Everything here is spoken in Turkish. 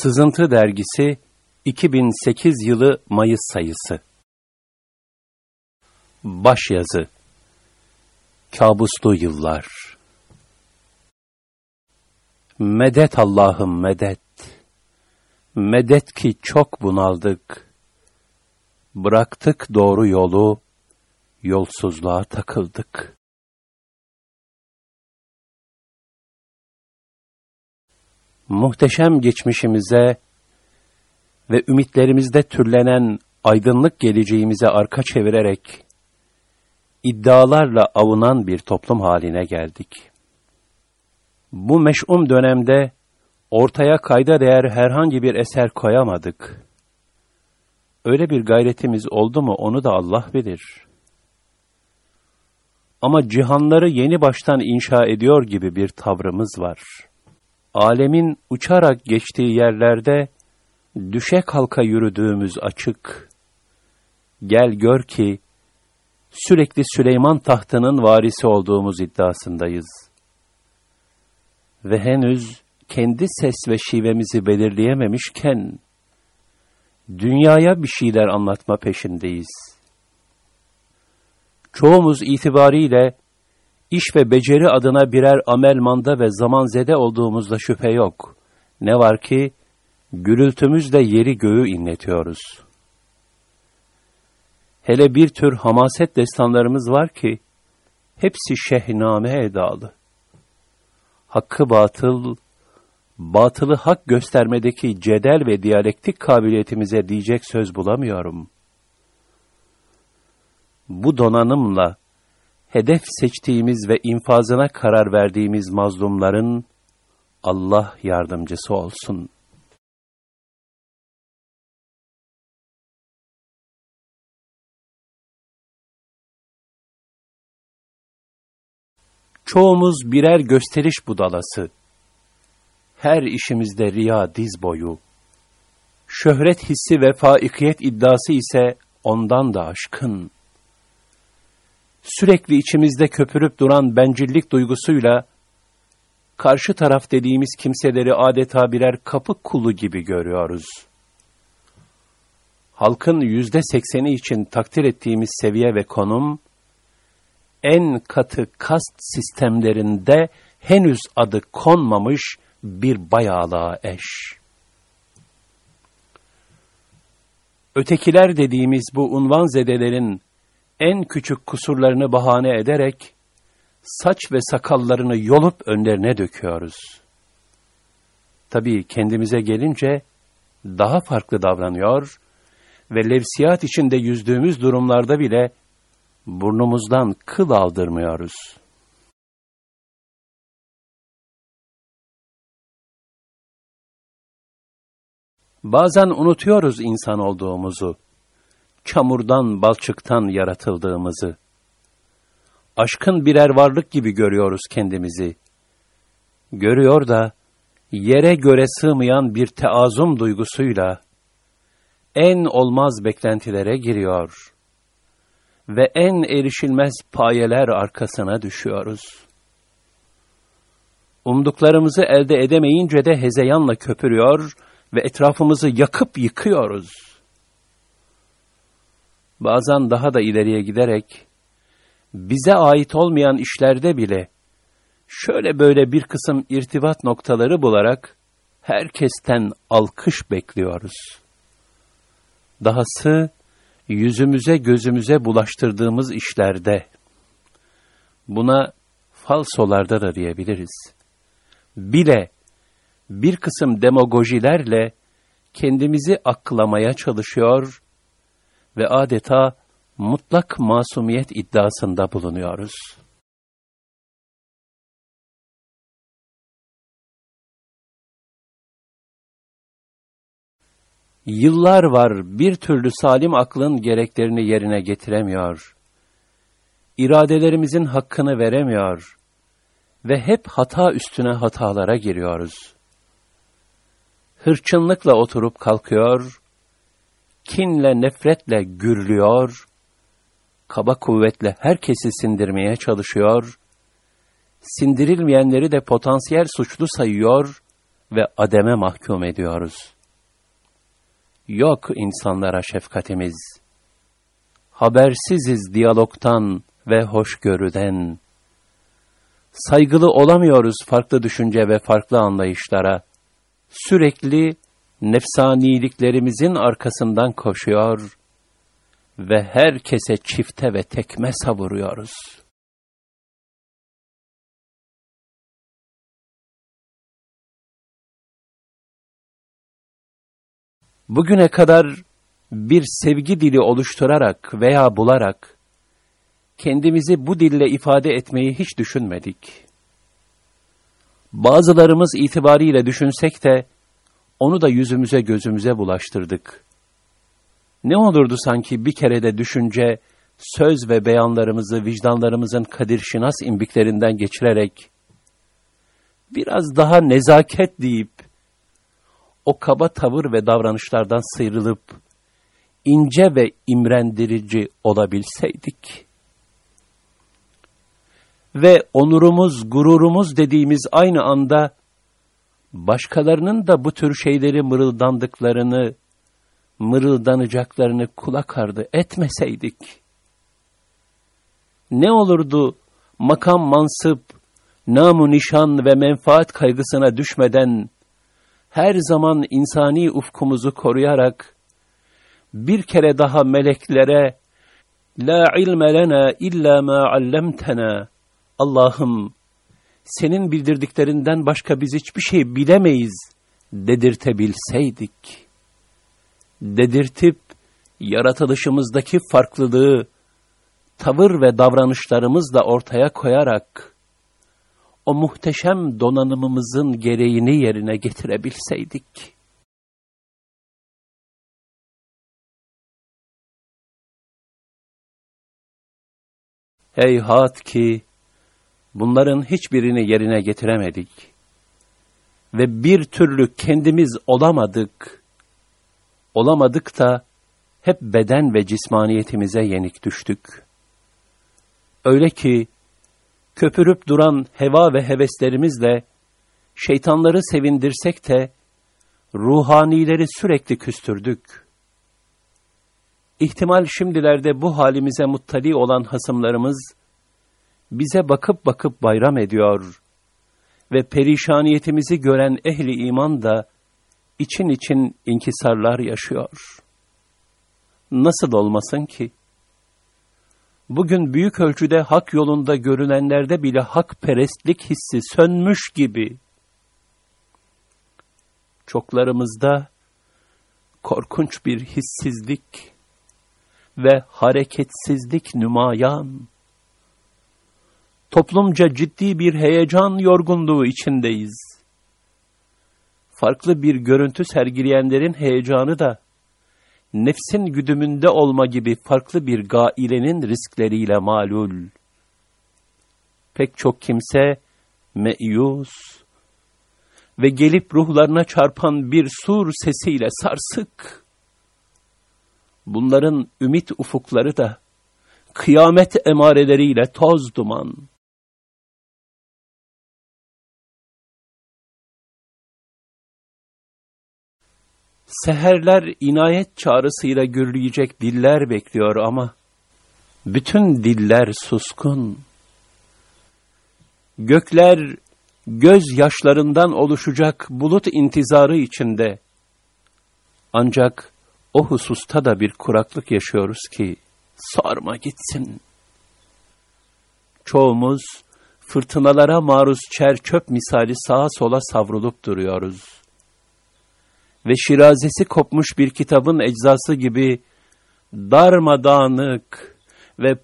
Sızıntı Dergisi 2008 yılı Mayıs sayısı. Başyazı Kabuslu Yıllar. Medet Allah'ım medet. Medet ki çok bunaldık. Bıraktık doğru yolu Yolsuzluğa takıldık muhteşem geçmişimize ve ümitlerimizde türlenen aydınlık geleceğimize arka çevirerek iddialarla avunan bir toplum haline geldik. Bu meş'um dönemde ortaya kayda değer herhangi bir eser koyamadık. Öyle bir gayretimiz oldu mu onu da Allah bilir. Ama cihanları yeni baştan inşa ediyor gibi bir tavrımız var.'' Alemin uçarak geçtiği yerlerde düşe kalka yürüdüğümüz açık. Gel gör ki sürekli Süleyman tahtının varisi olduğumuz iddiasındayız. Ve henüz kendi ses ve şivemizi belirleyememişken dünyaya bir şeyler anlatma peşindeyiz. Çoğumuz itibariyle İş ve beceri adına birer amel manda ve zaman zede olduğumuzda şüphe yok. Ne var ki, gürültümüzle yeri göğü inletiyoruz. Hele bir tür hamaset destanlarımız var ki, hepsi şehname edalı. Hakkı batıl, batılı hak göstermedeki cedel ve diyalektik kabiliyetimize diyecek söz bulamıyorum. Bu donanımla, hedef seçtiğimiz ve infazına karar verdiğimiz mazlumların Allah yardımcısı olsun. Çoğumuz birer gösteriş budalası. Her işimizde riya diz boyu. Şöhret hissi ve faikiyet iddiası ise ondan da aşkın sürekli içimizde köpürüp duran bencillik duygusuyla, karşı taraf dediğimiz kimseleri adeta birer kapı kulu gibi görüyoruz. Halkın yüzde sekseni için takdir ettiğimiz seviye ve konum, en katı kast sistemlerinde henüz adı konmamış bir bayağılığa eş. Ötekiler dediğimiz bu unvan zedelerin en küçük kusurlarını bahane ederek saç ve sakallarını yolup önlerine döküyoruz. Tabii kendimize gelince daha farklı davranıyor ve levsiyat içinde yüzdüğümüz durumlarda bile burnumuzdan kıl aldırmıyoruz. Bazen unutuyoruz insan olduğumuzu çamurdan, balçıktan yaratıldığımızı, aşkın birer varlık gibi görüyoruz kendimizi. Görüyor da, yere göre sığmayan bir teazum duygusuyla, en olmaz beklentilere giriyor ve en erişilmez payeler arkasına düşüyoruz. Umduklarımızı elde edemeyince de hezeyanla köpürüyor ve etrafımızı yakıp yıkıyoruz.'' Bazen daha da ileriye giderek, bize ait olmayan işlerde bile, şöyle böyle bir kısım irtibat noktaları bularak, herkesten alkış bekliyoruz. Dahası, yüzümüze gözümüze bulaştırdığımız işlerde, buna falsolarda da diyebiliriz. Bile, bir kısım demagojilerle, kendimizi aklamaya çalışıyor ve adeta mutlak masumiyet iddiasında bulunuyoruz. Yıllar var bir türlü salim aklın gereklerini yerine getiremiyor. İradelerimizin hakkını veremiyor ve hep hata üstüne hatalara giriyoruz. Hırçınlıkla oturup kalkıyor, kinle nefretle gürlüyor, kaba kuvvetle herkesi sindirmeye çalışıyor, sindirilmeyenleri de potansiyel suçlu sayıyor ve ademe mahkum ediyoruz. Yok insanlara şefkatimiz. Habersiziz diyalogtan ve hoşgörüden. Saygılı olamıyoruz farklı düşünce ve farklı anlayışlara. Sürekli nefsaniliklerimizin arkasından koşuyor ve herkese çifte ve tekme savuruyoruz. Bugüne kadar bir sevgi dili oluşturarak veya bularak kendimizi bu dille ifade etmeyi hiç düşünmedik. Bazılarımız itibariyle düşünsek de onu da yüzümüze gözümüze bulaştırdık. Ne olurdu sanki bir kerede düşünce, söz ve beyanlarımızı vicdanlarımızın kadir şinas imbiklerinden geçirerek, biraz daha nezaket deyip, o kaba tavır ve davranışlardan sıyrılıp, ince ve imrendirici olabilseydik. Ve onurumuz, gururumuz dediğimiz aynı anda, başkalarının da bu tür şeyleri mırıldandıklarını, mırıldanacaklarını kulak ardı etmeseydik, ne olurdu makam mansıp, namu nişan ve menfaat kaygısına düşmeden, her zaman insani ufkumuzu koruyarak, bir kere daha meleklere, La ilme lena illa ma allamtena. Allah'ım, senin bildirdiklerinden başka biz hiçbir şey bilemeyiz dedirtebilseydik. Dedirtip, yaratılışımızdaki farklılığı, tavır ve davranışlarımızla ortaya koyarak, o muhteşem donanımımızın gereğini yerine getirebilseydik. Heyhat ki, bunların hiçbirini yerine getiremedik. Ve bir türlü kendimiz olamadık. Olamadık da hep beden ve cismaniyetimize yenik düştük. Öyle ki, köpürüp duran heva ve heveslerimizle şeytanları sevindirsek de ruhanileri sürekli küstürdük. İhtimal şimdilerde bu halimize muttali olan hasımlarımız bize bakıp bakıp bayram ediyor ve perişaniyetimizi gören ehli iman da için için inkisarlar yaşıyor. Nasıl olmasın ki? bugün büyük ölçüde hak yolunda görünenlerde bile hakperestlik hissi sönmüş gibi. Çoklarımızda korkunç bir hissizlik ve hareketsizlik nümayan. Toplumca ciddi bir heyecan yorgunluğu içindeyiz. Farklı bir görüntü sergileyenlerin heyecanı da nefsin güdümünde olma gibi farklı bir gailenin riskleriyle malul. Pek çok kimse meyus ve gelip ruhlarına çarpan bir sur sesiyle sarsık. Bunların ümit ufukları da kıyamet emareleriyle toz duman. Seherler inayet çağrısıyla gürleyecek diller bekliyor ama bütün diller suskun. Gökler göz yaşlarından oluşacak bulut intizarı içinde. Ancak o hususta da bir kuraklık yaşıyoruz ki sarma gitsin. Çoğumuz fırtınalara maruz çer çöp misali sağa sola savrulup duruyoruz ve şirazesi kopmuş bir kitabın eczası gibi darmadağınık ve